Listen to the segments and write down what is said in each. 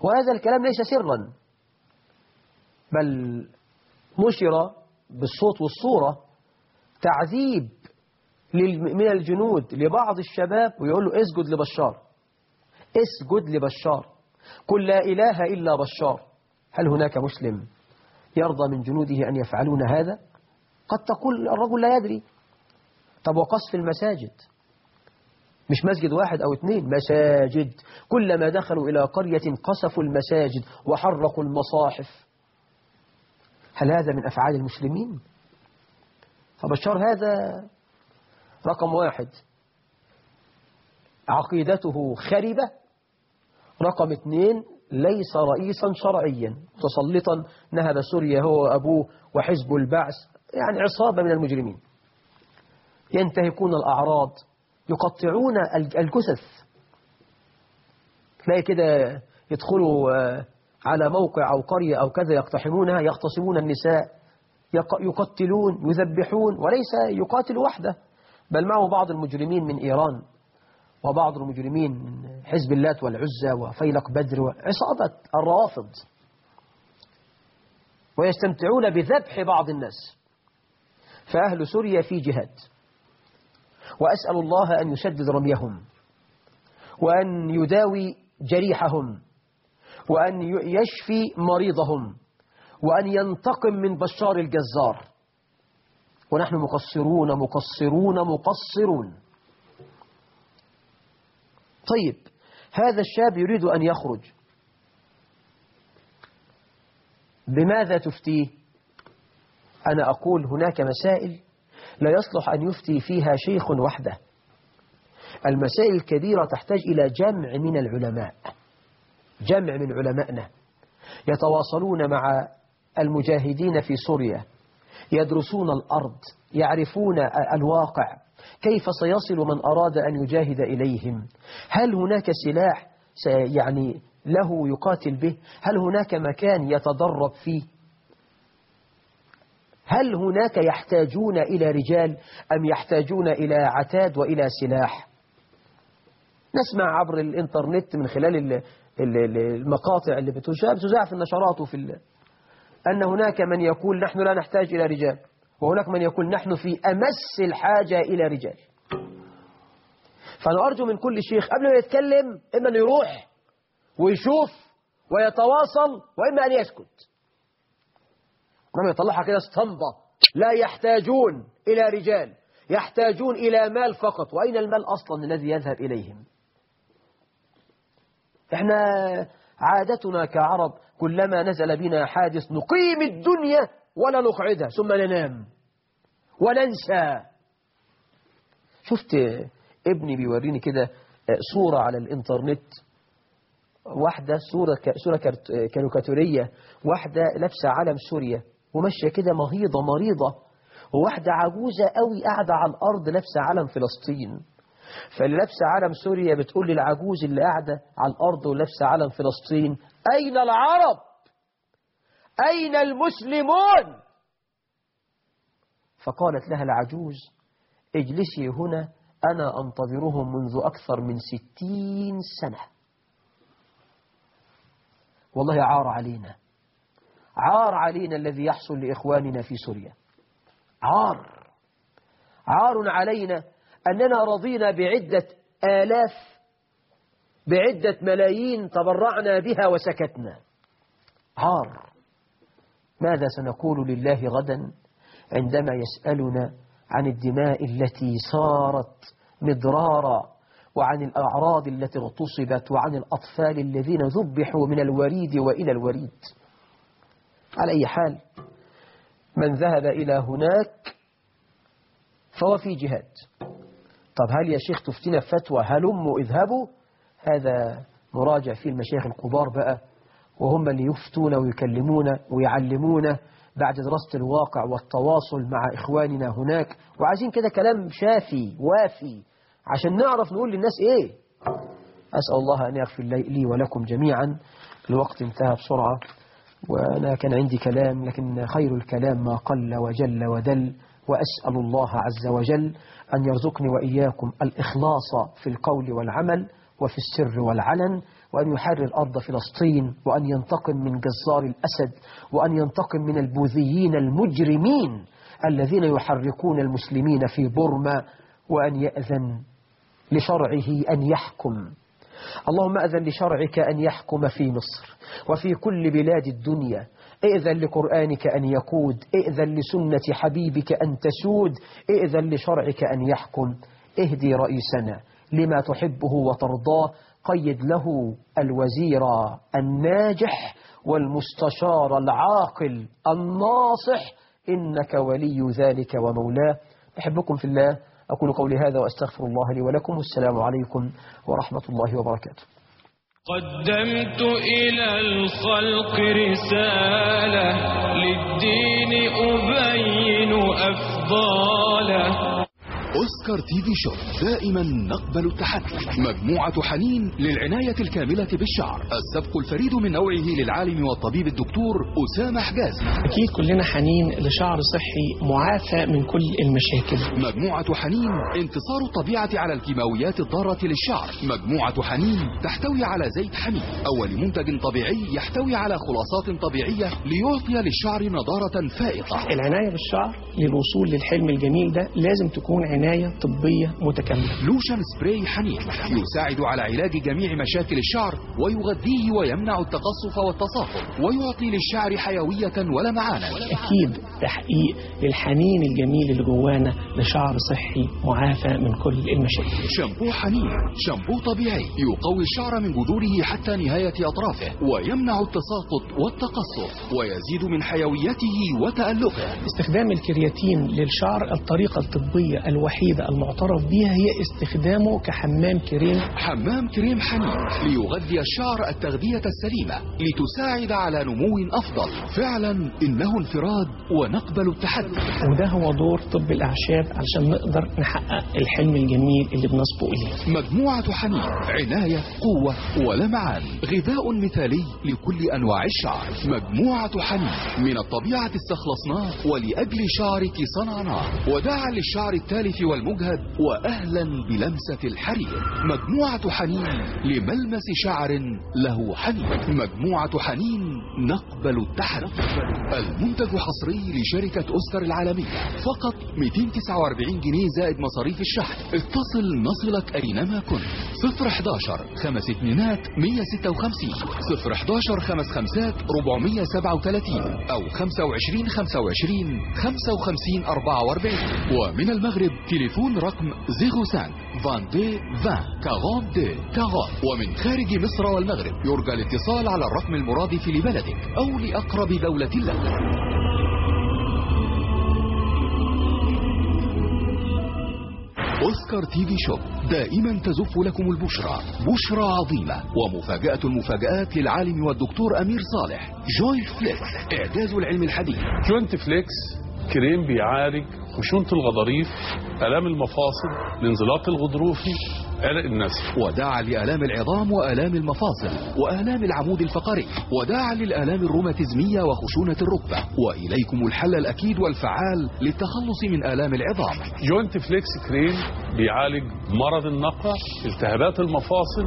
وهذا الكلام ليس سرا بل نشر بالصوت والصورة تعذيب من الجنود لبعض الشباب ويقول له اسجد لبشار اسجد لبشار قل لا إله إلا بشار هل هناك مسلم يرضى من جنوده أن يفعلون هذا؟ قد تقول الرجل لا يدري. طب وقصف المساجد؟ مش مسجد واحد أو اثنين مساجد. كلما دخلوا إلى قرية قصفوا المساجد وحرقوا المصاحف. هل هذا من أفعال المسلمين؟ فبشار هذا رقم واحد. عقيدته خربة. رقم اثنين ليس رئيسا شرعيا. متسلطا. نهب سوريا هو وأبوه وحزب البعث. يعني عصابة من المجرمين. ينتهكون الأعراض. يقطعون الجثث. تلاقي كده يدخلوا آه، على موقع أو قرية أو كذا يقتحمونها يقتصمون النساء يقتلون يذبحون وليس يقاتل وحده بل معه بعض المجرمين من إيران وبعض المجرمين من حزب اللات والعزة وفيلق بدر عصابة الروافض ويستمتعون بذبح بعض الناس. فأهل سوريا في جهاد. وأسأل الله أن يسدد رميهم وأن يداوي جريحهم وأن يشفي مريضهم وأن ينتقم من بشار الجزار. ونحن مقصرون مقصرون مقصرون. طيب هذا الشاب يريد أن يخرج. بماذا تفتيه؟ أنا أقول هناك مسائل لا يصلح أن يفتي فيها شيخ وحده. المسائل الكبيرة تحتاج إلى جمع من العلماء. جمع من علمائنا. يتواصلون مع المجاهدين في سوريا. يدرسون الأرض. يعرفون الواقع. كيف سيصل من أراد أن يجاهد إليهم؟ هل هناك سلاح يعني له يقاتل به؟ هل هناك مكان يتدرب فيه؟ هل هناك يحتاجون إلى رجال أم يحتاجون إلى عتاد وإلى سلاح؟ نسمع عبر الإنترنت من خلال المقاطع اللي بتذاع في النشرات وفي أن هناك من يقول نحن لا نحتاج إلى رجال وهناك من يقول نحن في أمس الحاجة إلى رجال. فأنا أرجو من كل شيخ قبل ما يتكلم إما أن يروح ويشوف ويتواصل وإما أن يسكت. انما يطلعها كده استنبط لا يحتاجون إلى رجال يحتاجون إلى مال فقط. وأين المال أصلا الذي يذهب إليهم؟ إحنا عادتنا كعرب كلما نزل بنا حادث نقيم الدنيا ولا نقعدها ثم ننام وننسى شفت ابني بيوريني كده آه، صورة على الإنترنت؟ واحدة صورة, صورة آه، كاريكاتورية واحدة لابسة علم سوريا. وماشية كده مهيضة مريضة وواحدة عجوزة قوي قاعدة على الأرض لابسة علم فلسطين فاللي لابسة علم سوريا بتقول للعجوز اللي قاعدة على الأرض ولابسة علم فلسطين أين العرب؟ أين المسلمون؟ فقالت لها العجوز اجلسي هنا أنا أنتظرهم منذ أكثر من ستين سنة والله عار علينا عار علينا الذي يحصل لإخواننا في سوريا. عار. عار علينا أننا رضينا بعدة آلاف بعدة ملايين تبرعنا بها وسكتنا. عار. ماذا سنقول لله غدا عندما يسألنا عن الدماء التي صارت مضرارا وعن الأعراض التي اغتصبت وعن الأطفال الذين ذبحوا من الوريد وإلى الوريد؟ على أي حال من ذهب إلى هناك فهو في جهاد. طب هل يا شيخ تفتنا فتوى هلموا اذهبوا هذا مراجع في المشايخ الكبار بقى وهم اللي يفتون ويكلمون ويعلمون بعد دراسة الواقع والتواصل مع إخواننا هناك. وعايزين كده كلام شافي وافي عشان نعرف نقول للناس إيه. أسأل الله أن يغفر لي ولكم جميعا. الوقت انتهى بسرعة. وأنا كان عندي كلام لكن خير الكلام ما قل وجل ودل وأسأل الله عز وجل أن يرزقني وإياكم الإخلاص في القول والعمل وفي السر والعلن وأن يحرر أرض فلسطين وأن ينتقم من جزار الأسد وأن ينتقم من البوذيين المجرمين الذين يحركون المسلمين في برما وأن يأذن لشرعه أن يحكم. اللهم أذن لشرعك أن يحكم في مصر وفي كل بلاد الدنيا. ائذن لقرآنك أن يقود. ائذن لسنة حبيبك أن تسود. ائذن لشرعك أن يحكم. اهدي رئيسنا لما تحبه وترضاه. قيد له الوزير الناجح والمستشار العاقل الناصح. إنك ولي ذلك ومولاه. أحبكم في الله. أقول قولي هذا وأستغفر الله لي ولكم والسلام عليكم ورحمة الله وبركاته. قدمت إلى الخلق رسالة للدين أبين أفضاله أوسكار TV Shop. دائما نقبل التحدي. مجموعة حنين للعناية الكاملة بالشعر. السبق الفريد من نوعه للعالم والطبيب الدكتور أسامة حجازي أكيد كلنا حنين لشعر صحي معافى من كل المشاكل. مجموعة حنين انتصار الطبيعة على الكيماويات الضارة للشعر. مجموعة حنين تحتوي على زيت حميد. أول منتج طبيعي يحتوي على خلاصات طبيعية ليعطي للشعر نضارة فائقة. العناية بالشعر للوصول للحلم الجميل ده لازم تكون عناية عناية طبية متكاملة. lotion spray حنين يساعد على علاج جميع مشاكل الشعر ويغذيه ويمنع التقصف والتصاقم ويعطي للشعر حيوية ولمعانا أكيد تحقيق الحنين الجميل اللي جوانا لشعر صحي معافى من كل المشاكل. شامبو حنين شامبو طبيعي يقوي الشعر من جذوره حتى نهاية أطرافه ويمنع التساقط والتقصف ويزيد من حيويته وتألقه. استخدام الكرياتين للشعر الطريقة الطبية الوحيدة الوحيدة المعترف بها هي استخدامه كحمام كريم. حمام كريم حنين ليغذي الشعر التغذية السليمة لتساعد على نمو أفضل. فعلا إنه انفراد ونقبل التحدي. وده هو دور طب الأعشاب علشان نقدر نحقق الحلم الجميل اللي بنسبق إليه. مجموعة حنين عناية قوة ولمعان غذاء مثالي لكل أنواع الشعر. مجموعة حنين من الطبيعة استخلصناه ولأجل شعرك صنعناه. ودعا للشعر التالف والمجهد وأهلا بلمسة الحرير. مجموعة حنين لملمس شعر له حنين. مجموعة حنين نقبل التحري المنتج حصري لشركة أوسكار العالمية. فقط 249 جنيه زائد مصاريف الشحن. اتصل نصلك أينما كنت. 011 خمس اتنينات 156 011 خمس خمسات 437 أو 25 25 55 44 ومن المغرب تليفون رقم zéro cinq. vingt-deux vingt quarante-deux quarante. ومن خارج مصر والمغرب يرجى الاتصال على الرقم المرادف لبلدك أو لأقرب دولة لك. أوسكار TV Shop دائما تزف لكم البشرى. بشرى عظيمة ومفاجأة المفاجآت للعالم والدكتور أمير صالح. Joint Flex إعجاز العلم الحديث. Joint Flex كريم بيعالج خشونة الغضاريف آلام المفاصل الانزلاق الغضروفي عرق النسا وداعا لآلام العظام وآلام المفاصل وآلام العمود الفقري. وداعا للآلام الروماتيزمية وخشونة الركبة. وإليكم الحل الأكيد والفعال للتخلص من آلام العظام. Joint Flex كريم بيعالج مرض النقرس التهابات المفاصل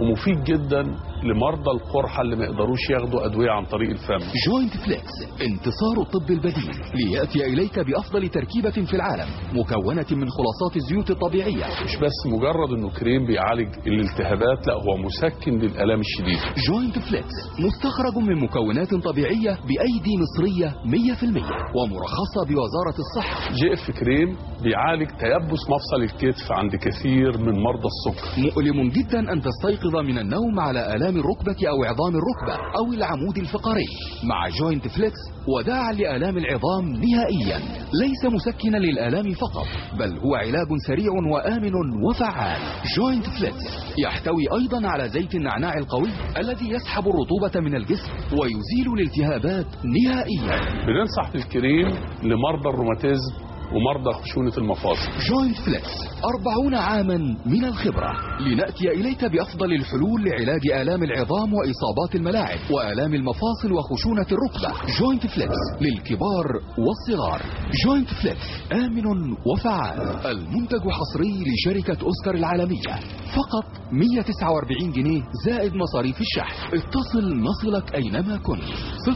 ومفيد جدا لمرضى القرحة اللي ما يقدروش ياخدوا أدوية عن طريق الفم. Joint Flex انتصار الطب البديل ليأتي إليك بأفضل تركيبة في العالم مكونة من خلاصات الزيوت الطبيعية. مش بس مجرد أنه كريم بيعالج الالتهابات لا هو مسكن للألام الشديد. Joint Flex مستخرج من مكونات طبيعية بأيدي مصرية 100% ومرخصة بوزارة الصحة. JF كريم بيعالج تيبس مفصل الكتف عند كثير من مرضى السكر. مؤلم جدا أن تستيقظ من النوم على آلام أمام الركبة أو عظام الركبة أو العمود الفقري. مع Joint Flex وداعا لآلام العظام نهائيا. ليس مسكنا للآلام فقط بل هو علاج سريع وآمن وفعال. Joint Flex يحتوي أيضا على زيت النعناع القوي الذي يسحب الرطوبة من الجسم ويزيل الالتهابات نهائيا. بننصح بالكريم لمرضى الروماتيزم ومرضى خشونة المفاصل. Joint Flex 40 عاما من الخبرة. لنأتي إليك بأفضل الحلول لعلاج آلام العظام وإصابات الملاعب وآلام المفاصل وخشونة الركبة. Joint Flex للكبار والصغار. Joint Flex آمن وفعال. المنتج حصري لشركة أوسكار العالمية. فقط 149 جنيه زائد مصاريف الشحن. اتصل نصلك أينما كنت.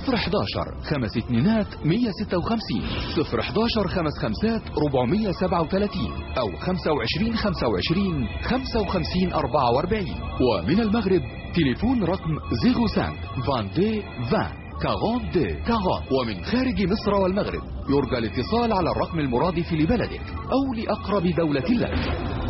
011 خمس اتنينات 156 011 خمس خمس واتساب 437 أو 25 25 55 44 ومن المغرب تليفون رقم zéro cinq فان دي فان. كاغون دي كاغون. ومن خارج مصر والمغرب يرجى الاتصال على الرقم المراد في لبلدك أو لأقرب دولة لك.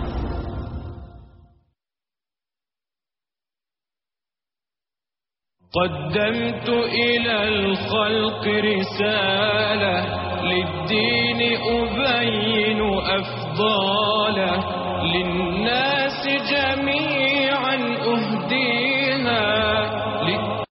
قدمت إلى الخلق رسالة للدين أبين أفضاله للناس